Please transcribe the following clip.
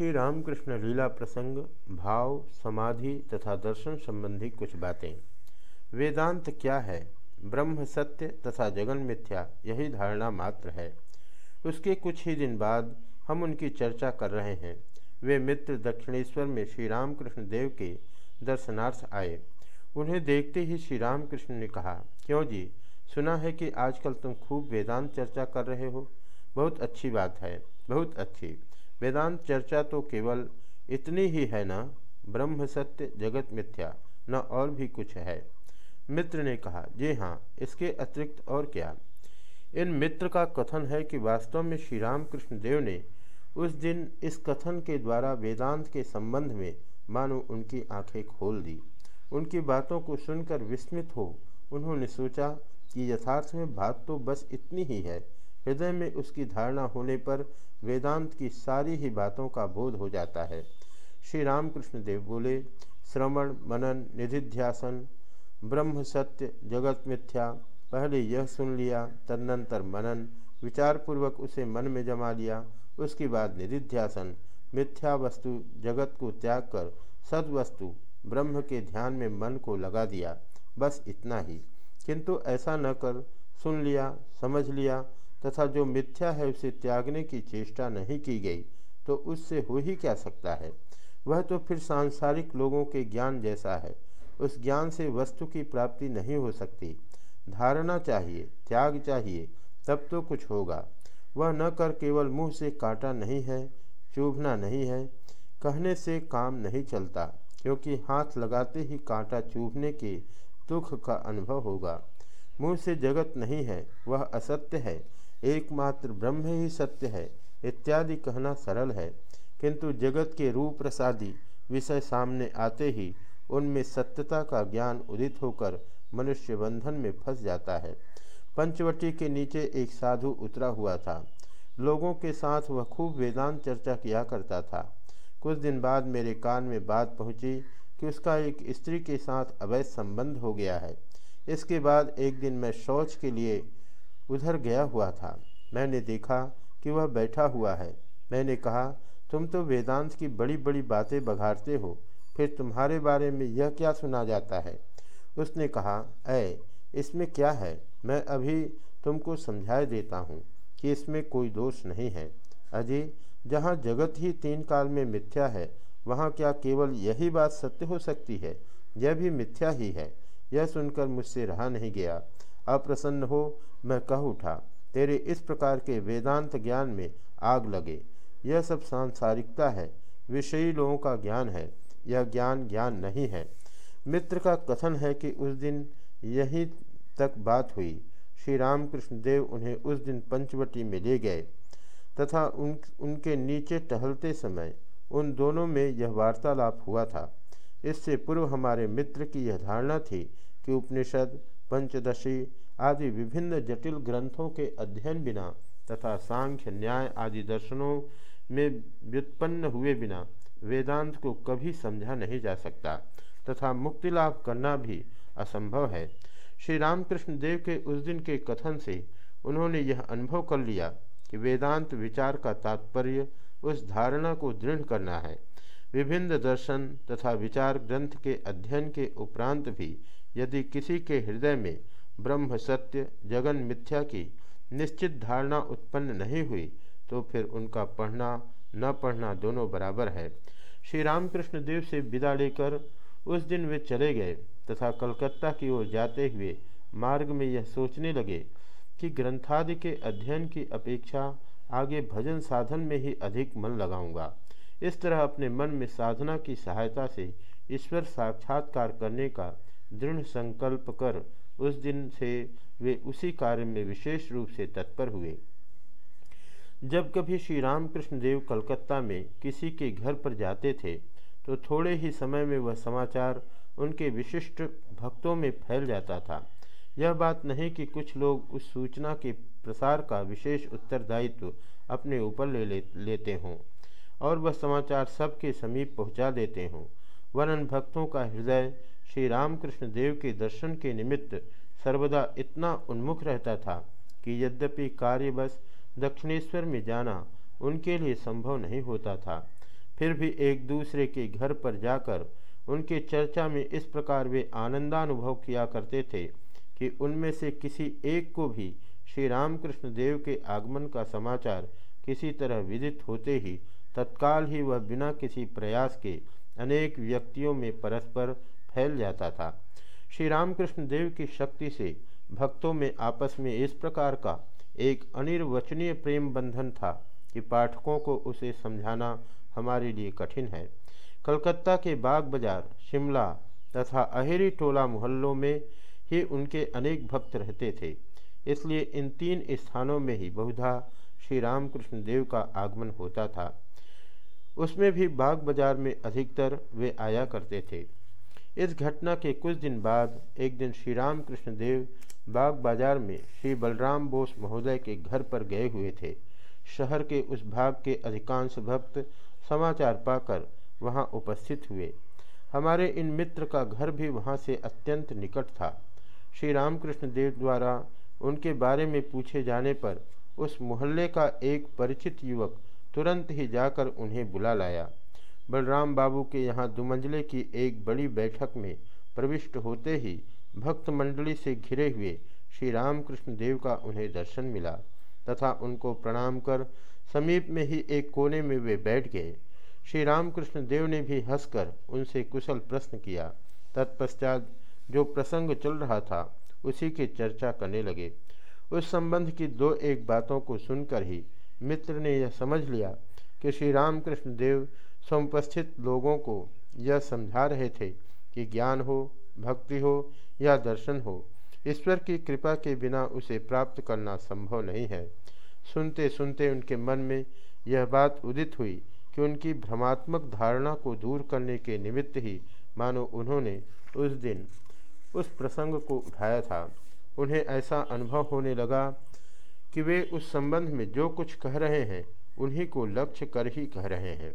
श्री रामकृष्ण लीला प्रसंग, भाव, समाधि तथा दर्शन संबंधी कुछ बातें। वेदांत क्या है? ब्रह्म सत्य तथा जगन मिथ्या, यही धारणा मात्र है। उसके कुछ ही दिन बाद हम उनकी चर्चा कर रहे हैं। वे मित्र दक्षिणेश्वर में श्री रामकृष्ण देव के दर्शनार्थ आए। उन्हें देखते ही श्री रामकृष्ण ने कहा, क्यों जी? सुना है कि आजकल तुम खूब वेदांत चर्चा कर रहे हो। बहुत अच्छी बात है, बहुत अच्छी। वेदांत चर्चा तो केवल इतनी ही है ना, ब्रह्म सत्य जगत मिथ्या, न और भी कुछ है। मित्र ने कहा, जी हाँ इसके अतिरिक्त और क्या? इन मित्र का कथन है कि वास्तव में श्री रामकृष्ण देव ने उस दिन इस कथन के द्वारा वेदांत के संबंध में मानो उनकी आँखें खोल दी। उनकी बातों को सुनकर विस्मित हो उन्होंने सोचा कि यथार्थ में बात तो बस इतनी ही है हृदय में उसकी धारणा होने पर वेदांत की सारी ही बातों का बोध हो जाता है। श्री रामकृष्ण देव बोले, श्रवण, मनन, निधिध्यासन, ब्रह्म, सत्य, जगत मिथ्या, पहले यह सुन लिया, तदनंतर मनन, विचारपूर्वक उसे मन में जमा लिया, उसके बाद निधिध्यासन, मिथ्या वस्तु, जगत को त्याग कर, सदवस्तु, ब्रह्म के ध्यान में मन को लगा दिया, बस इतना ही। किंतु ऐसा न कर, सुन लिया, समझ लिया तथा जो मिथ्या है उसे त्यागने की चेष्टा नहीं की गई तो उससे हो ही क्या सकता है? वह तो फिर सांसारिक लोगों के ज्ञान जैसा है। उस ज्ञान से वस्तु की प्राप्ति नहीं हो सकती। धारणा चाहिए, त्याग चाहिए, तब तो कुछ होगा। वह न कर केवल मुँह से काटा नहीं है, चूभना नहीं है, कहने से काम नहीं चलता, क्योंकि हाथ लगाते ही कांटा चूभने के दुख का अनुभव होगा। मुँह से जगत नहीं है, वह असत्य है। एकमात्र ब्रह्म ही सत्य है, इत्यादि कहना सरल है। किंतु जगत के रूप प्रसादी विषय सामने आते ही उनमें सत्यता का ज्ञान उदित होकर मनुष्य बंधन में फंस जाता है। पंचवटी के नीचे एक साधु उतरा हुआ था। लोगों के साथ वह खूब वेदांत चर्चा किया करता था। कुछ दिन बाद मेरे कान में बात पहुँची कि उसका एक स्त्री के साथ अवैध संबंध हो गया है। इसके बाद एक दिन मैं शौच के लिए उधर गया हुआ था। मैंने देखा कि वह बैठा हुआ है। मैंने कहा, तुम तो वेदांत की बड़ी बड़ी बातें बघाड़ते हो। फिर तुम्हारे बारे में यह क्या सुना जाता है? उसने कहा, ऐ, इसमें क्या है? मैं अभी तुमको समझाए देता हूँ कि इसमें कोई दोष नहीं है। अजय जहाँ जगत ही तीन काल में मिथ्या है, वहाँ क्या केवल यही बात सत्य हो सकती है? यह भी मिथ्या ही है। यह सुनकर मुझसे रहा नहीं गया। अप्रसन्न हो, मैं कह उठा, तेरे इस प्रकार के वेदांत ज्ञान में आग लगे। यह सब सांसारिकता है, विषयी लोगों का ज्ञान है, यह ज्ञान ज्ञान नहीं है। मित्र का कथन है कि उस दिन यही तक बात हुई। श्री रामकृष्ण देव उन्हें उस दिन पंचवटी में ले गए, तथा उन, उनके नीचे टहलते समय उन दोनों में यह वार्तालाप हुआ था। इससे पूर्व हमारे मित्र की यह धारणा थी कि उपनिषद पंचदशी आदि विभिन्न जटिल ग्रंथों के अध्ययन बिना तथा सांख्य, न्याय आदि दर्शनों में व्युत्पन्न हुए बिना वेदांत को कभी समझा नहीं जा सकता तथा मुक्ति लाभ करना भी असंभव है। श्री रामकृष्ण देव के उस दिन के कथन से उन्होंने यह अनुभव कर लिया कि वेदांत विचार का तात्पर्य उस धारणा को दृढ़ करना है। विभिन्न दर्शन तथा विचार ग्रंथ के अध्ययन के उपरांत भी यदि किसी के हृदय में ब्रह्म सत्य, जगन मिथ्या की निश्चित धारणा उत्पन्न नहीं हुई तो फिर उनका पढ़ना, न पढ़ना दोनों बराबर है। श्री रामकृष्ण देव से विदा लेकर उस दिन वे चले गए तथा कलकत्ता की ओर जाते हुए मार्ग में यह सोचने लगे कि ग्रंथादि के अध्ययन की अपेक्षा आगे भजन साधन में ही अधिक मन लगाऊँगा। इस तरह अपने मन में साधना की सहायता से ईश्वर साक्षात्कार करने का दृढ़ संकल्प कर उस दिन से वे उसी कार्य में विशेष रूप से तत्पर हुए। जब कभी श्री रामकृष्ण देव कलकत्ता में किसी के घर पर जाते थे तो थोड़े ही समय में वह समाचार उनके विशिष्ट भक्तों में फैल जाता था। यह बात नहीं कि कुछ लोग उस सूचना के प्रसार का विशेष उत्तरदायित्व अपने ऊपर ले, लेते हों और वह समाचार सबके समीप पहुँचा देते हों। वरन भक्तों का हृदय श्री रामकृष्ण देव के दर्शन के निमित्त सर्वदा इतना उन्मुख रहता था कि यद्यपि कार्य बस दक्षिणेश्वर में जाना उनके लिए संभव नहीं होता था, फिर भी एक दूसरे के घर पर जाकर उनके चर्चा में इस प्रकार वे आनंदानुभव किया करते थे कि उनमें से किसी एक को भी श्री रामकृष्ण देव के आगमन का समाचार किसी तरह विदित होते ही तत्काल ही वह बिना किसी प्रयास के अनेक व्यक्तियों में परस्पर फैल जाता था। श्री रामकृष्ण देव की शक्ति से भक्तों में आपस में इस प्रकार का एक अनिर्वचनीय प्रेम बंधन था कि पाठकों को उसे समझाना हमारे लिए कठिन है। कलकत्ता के बाग बाज़ार, शिमला तथा अहेरी टोला मोहल्लों में ही उनके अनेक भक्त रहते थे। इसलिए इन तीन स्थानों में ही बहुधा श्री रामकृष्ण देव का आगमन होता था। उसमें भी बाग बाज़ार में अधिकतर वे आया करते थे। इस घटना के कुछ दिन बाद, एक दिन श्री रामकृष्ण देव बाग बाज़ार में श्री बलराम बोस महोदय के घर पर गए हुए थे। शहर के उस भाग के अधिकांश भक्त समाचार पाकर वहाँ उपस्थित हुए। हमारे इन मित्र का घर भी वहाँ से अत्यंत निकट था। श्री रामकृष्ण देव द्वारा उनके बारे में पूछे जाने पर उस मोहल्ले का एक परिचित युवक तुरंत ही जाकर उन्हें बुला लाया। बलराम बाबू के यहाँ दुमंजले की एक बड़ी बैठक में प्रविष्ट होते ही भक्त मंडली से घिरे हुए श्री रामकृष्ण देव का उन्हें दर्शन मिला तथा उनको प्रणाम कर समीप में ही एक कोने में वे बैठ गए। श्री रामकृष्ण देव ने भी हंसकर उनसे कुशल प्रश्न किया। तत्पश्चात जो प्रसंग चल रहा था, उसी की चर्चा करने लगे। उस संबंध की दो एक बातों को सुनकर ही मित्र ने यह समझ लिया कि श्री रामकृष्ण देव समुपस्थित लोगों को यह समझा रहे थे कि ज्ञान हो, भक्ति हो या दर्शन हो, ईश्वर की कृपा के बिना उसे प्राप्त करना संभव नहीं है। सुनते सुनते उनके मन में यह बात उदित हुई कि उनकी भ्रमात्मक धारणा को दूर करने के निमित्त ही, मानो उन्होंने उस दिन उस प्रसंग को उठाया था। उन्हें ऐसा अनुभव होने लगा कि वे उस संबंध में जो कुछ कह रहे हैं, उन्हीं को लक्ष्य कर ही कह रहे हैं।